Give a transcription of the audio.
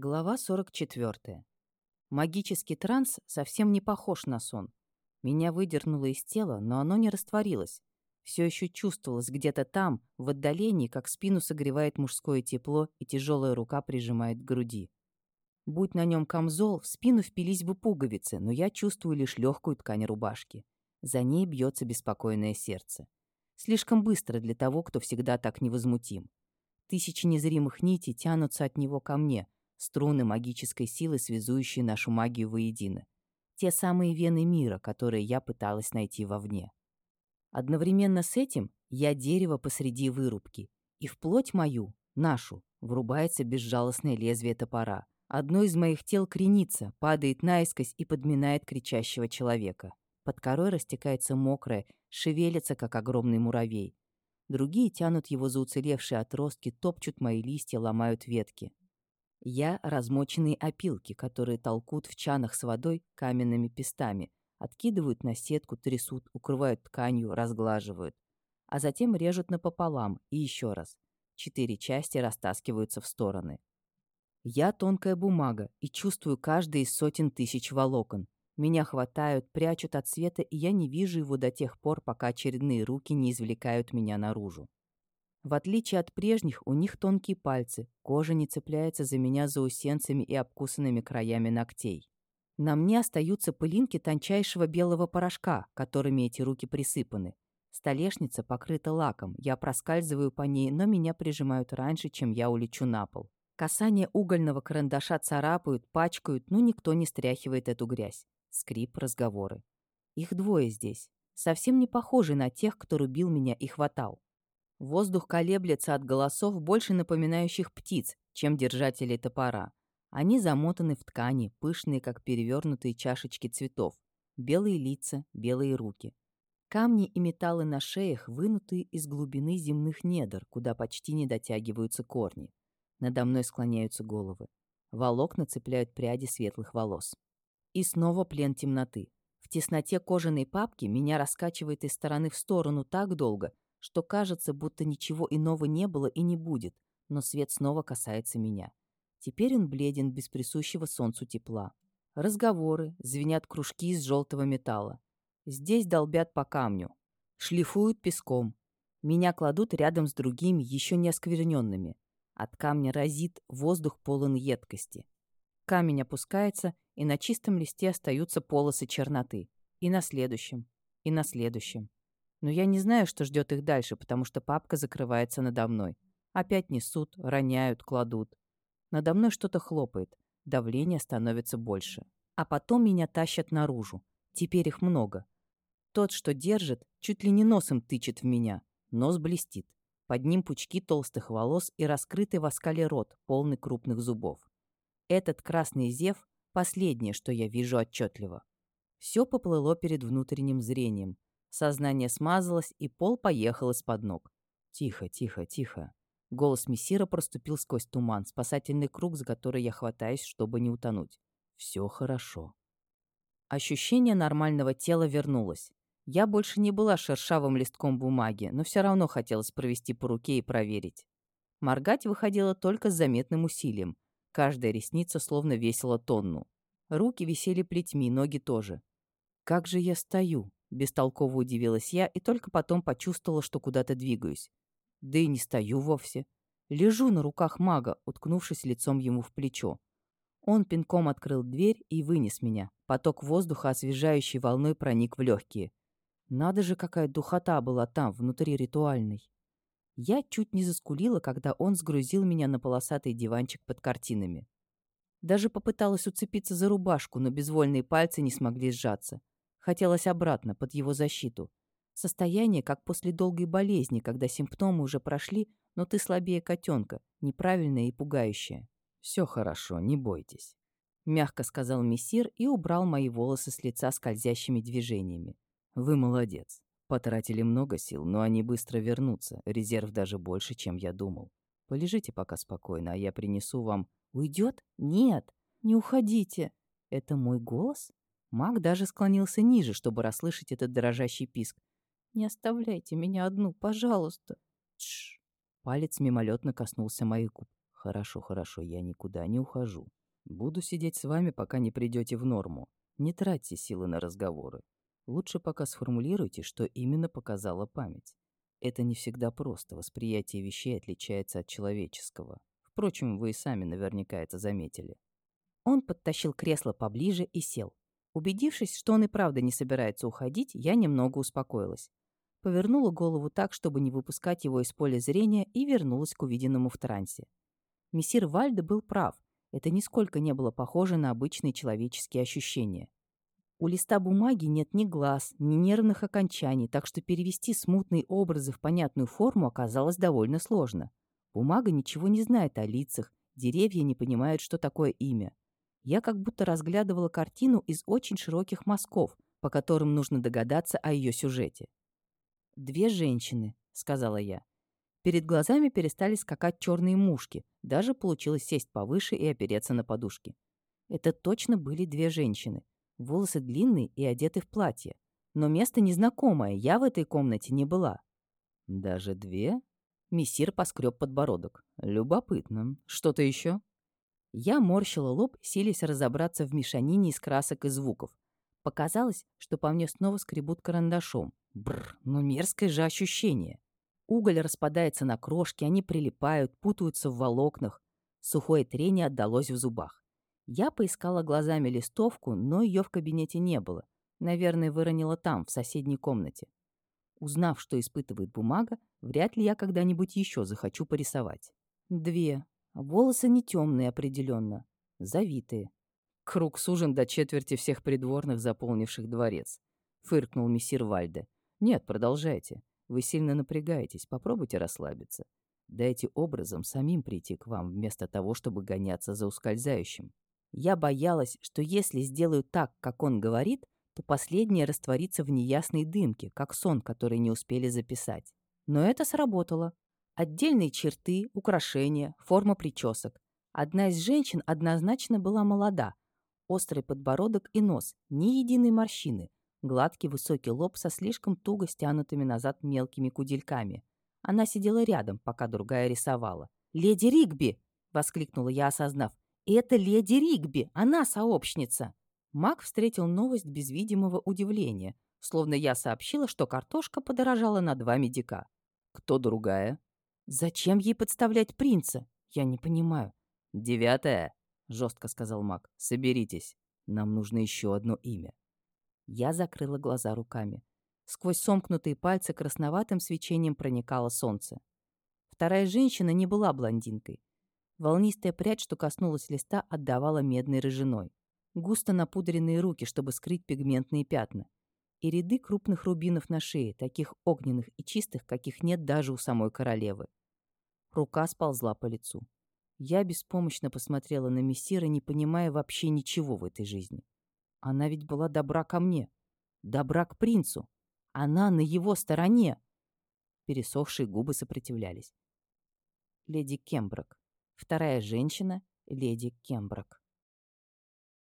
Глава 44. Магический транс совсем не похож на сон. Меня выдернуло из тела, но оно не растворилось. Все еще чувствовалось где-то там, в отдалении, как спину согревает мужское тепло и тяжелая рука прижимает к груди. Будь на нем камзол, в спину впились бы пуговицы, но я чувствую лишь легкую ткань рубашки. За ней бьется беспокойное сердце. Слишком быстро для того, кто всегда так невозмутим. Тысячи незримых нитей тянутся от него ко мне — струны магической силы, связующие нашу магию воедино. Те самые вены мира, которые я пыталась найти вовне. Одновременно с этим я дерево посреди вырубки, и в плоть мою, нашу, врубается безжалостное лезвие топора. Одно из моих тел кренится, падает наискось и подминает кричащего человека. Под корой растекается мокрое, шевелится, как огромный муравей. Другие тянут его за уцелевшие отростки, топчут мои листья, ломают ветки. Я — размоченные опилки, которые толкут в чанах с водой каменными пестами, откидывают на сетку, трясут, укрывают тканью, разглаживают. А затем режут напополам и еще раз. Четыре части растаскиваются в стороны. Я тонкая бумага и чувствую каждый из сотен тысяч волокон. Меня хватают, прячут от света, и я не вижу его до тех пор, пока очередные руки не извлекают меня наружу. В отличие от прежних, у них тонкие пальцы, кожа не цепляется за меня заусенцами и обкусанными краями ногтей. На мне остаются пылинки тончайшего белого порошка, которыми эти руки присыпаны. Столешница покрыта лаком, я проскальзываю по ней, но меня прижимают раньше, чем я улечу на пол. Касание угольного карандаша царапают, пачкают, но никто не стряхивает эту грязь. Скрип, разговоры. Их двое здесь. Совсем не похожи на тех, кто рубил меня и хватал. Воздух колеблется от голосов, больше напоминающих птиц, чем держателей топора. Они замотаны в ткани, пышные, как перевернутые чашечки цветов. Белые лица, белые руки. Камни и металлы на шеях вынутые из глубины земных недр, куда почти не дотягиваются корни. Надо мной склоняются головы. Волокна цепляют пряди светлых волос. И снова плен темноты. В тесноте кожаной папки меня раскачивает из стороны в сторону так долго, что кажется, будто ничего иного не было и не будет, но свет снова касается меня. Теперь он бледен без присущего солнцу тепла. Разговоры, звенят кружки из желтого металла. Здесь долбят по камню, шлифуют песком. Меня кладут рядом с другими, еще не оскверненными. От камня разит, воздух полон едкости. Камень опускается, и на чистом листе остаются полосы черноты. И на следующем, и на следующем. Но я не знаю, что ждет их дальше, потому что папка закрывается надо мной. Опять несут, роняют, кладут. Надо мной что-то хлопает. Давление становится больше. А потом меня тащат наружу. Теперь их много. Тот, что держит, чуть ли не носом тычет в меня. Нос блестит. Под ним пучки толстых волос и раскрытый в оскале рот, полный крупных зубов. Этот красный зев — последнее, что я вижу отчетливо. Все поплыло перед внутренним зрением. Сознание смазалось, и пол поехал из-под ног. «Тихо, тихо, тихо». Голос мессира проступил сквозь туман, спасательный круг, за который я хватаюсь, чтобы не утонуть. «Все хорошо». Ощущение нормального тела вернулось. Я больше не была шершавым листком бумаги, но все равно хотелось провести по руке и проверить. Моргать выходило только с заметным усилием. Каждая ресница словно весила тонну. Руки висели плетьми, ноги тоже. Как же я стою? Бестолково удивилась я и только потом почувствовала, что куда-то двигаюсь. Да и не стою вовсе. Лежу на руках мага, уткнувшись лицом ему в плечо. Он пинком открыл дверь и вынес меня. Поток воздуха, освежающей волной, проник в легкие. Надо же, какая духота была там, внутри ритуальной. Я чуть не заскулила, когда он сгрузил меня на полосатый диванчик под картинами. Даже попыталась уцепиться за рубашку, но безвольные пальцы не смогли сжаться. Хотелось обратно, под его защиту. Состояние, как после долгой болезни, когда симптомы уже прошли, но ты слабее котенка, неправильное и пугающее. «Все хорошо, не бойтесь», — мягко сказал мессир и убрал мои волосы с лица скользящими движениями. «Вы молодец. Потратили много сил, но они быстро вернутся. Резерв даже больше, чем я думал. Полежите пока спокойно, а я принесу вам...» «Уйдет? Нет, не уходите. Это мой голос?» Маг даже склонился ниже, чтобы расслышать этот дрожащий писк. «Не оставляйте меня одну, пожалуйста!» Тш. Палец мимолетно коснулся моих губ. «Хорошо, хорошо, я никуда не ухожу. Буду сидеть с вами, пока не придете в норму. Не тратьте силы на разговоры. Лучше пока сформулируйте, что именно показала память. Это не всегда просто, восприятие вещей отличается от человеческого. Впрочем, вы и сами наверняка это заметили. Он подтащил кресло поближе и сел. Убедившись, что он и правда не собирается уходить, я немного успокоилась. Повернула голову так, чтобы не выпускать его из поля зрения, и вернулась к увиденному в трансе. Мессир Вальде был прав. Это нисколько не было похоже на обычные человеческие ощущения. У листа бумаги нет ни глаз, ни нервных окончаний, так что перевести смутные образы в понятную форму оказалось довольно сложно. Бумага ничего не знает о лицах, деревья не понимают, что такое имя. Я как будто разглядывала картину из очень широких мазков, по которым нужно догадаться о ее сюжете. «Две женщины», — сказала я. Перед глазами перестали скакать черные мушки, даже получилось сесть повыше и опереться на подушки. Это точно были две женщины. Волосы длинные и одеты в платье. Но место незнакомое, я в этой комнате не была. «Даже две?» Мессир поскреб подбородок. «Любопытно. Что-то еще?» Я морщила лоб, силясь разобраться в мешанине из красок и звуков. Показалось, что по мне снова скребут карандашом. Бррр, ну мерзкое же ощущение. Уголь распадается на крошки, они прилипают, путаются в волокнах. Сухое трение отдалось в зубах. Я поискала глазами листовку, но ее в кабинете не было. Наверное, выронила там, в соседней комнате. Узнав, что испытывает бумага, вряд ли я когда-нибудь еще захочу порисовать. Две. Волосы не темные определенно, завитые. Круг сужен до четверти всех придворных, заполнивших дворец. Фыркнул мессир Вальде. Нет, продолжайте. Вы сильно напрягаетесь, попробуйте расслабиться. Дайте образом самим прийти к вам, вместо того, чтобы гоняться за ускользающим. Я боялась, что если сделаю так, как он говорит, то последнее растворится в неясной дымке, как сон, который не успели записать. Но это сработало. Отдельные черты, украшения, форма причесок. Одна из женщин однозначно была молода. Острый подбородок и нос, ни единой морщины. Гладкий высокий лоб со слишком туго стянутыми назад мелкими кудельками. Она сидела рядом, пока другая рисовала. «Леди Ригби!» — воскликнула я, осознав. «Это леди Ригби, она сообщница!» Мак встретил новость без видимого удивления, словно я сообщила, что картошка подорожала на два медика. «Кто другая?» «Зачем ей подставлять принца? Я не понимаю». «Девятая», — жестко сказал Мак. «Соберитесь. Нам нужно еще одно имя». Я закрыла глаза руками. Сквозь сомкнутые пальцы красноватым свечением проникало солнце. Вторая женщина не была блондинкой. Волнистая прядь, что коснулась листа, отдавала медной рыжиной. Густо напудренные руки, чтобы скрыть пигментные пятна. И ряды крупных рубинов на шее, таких огненных и чистых, каких нет даже у самой королевы. Рука сползла по лицу. Я беспомощно посмотрела на мессира, не понимая вообще ничего в этой жизни. Она ведь была добра ко мне. Добра к принцу. Она на его стороне. Пересохшие губы сопротивлялись. Леди Кемброк. Вторая женщина — леди Кемброк.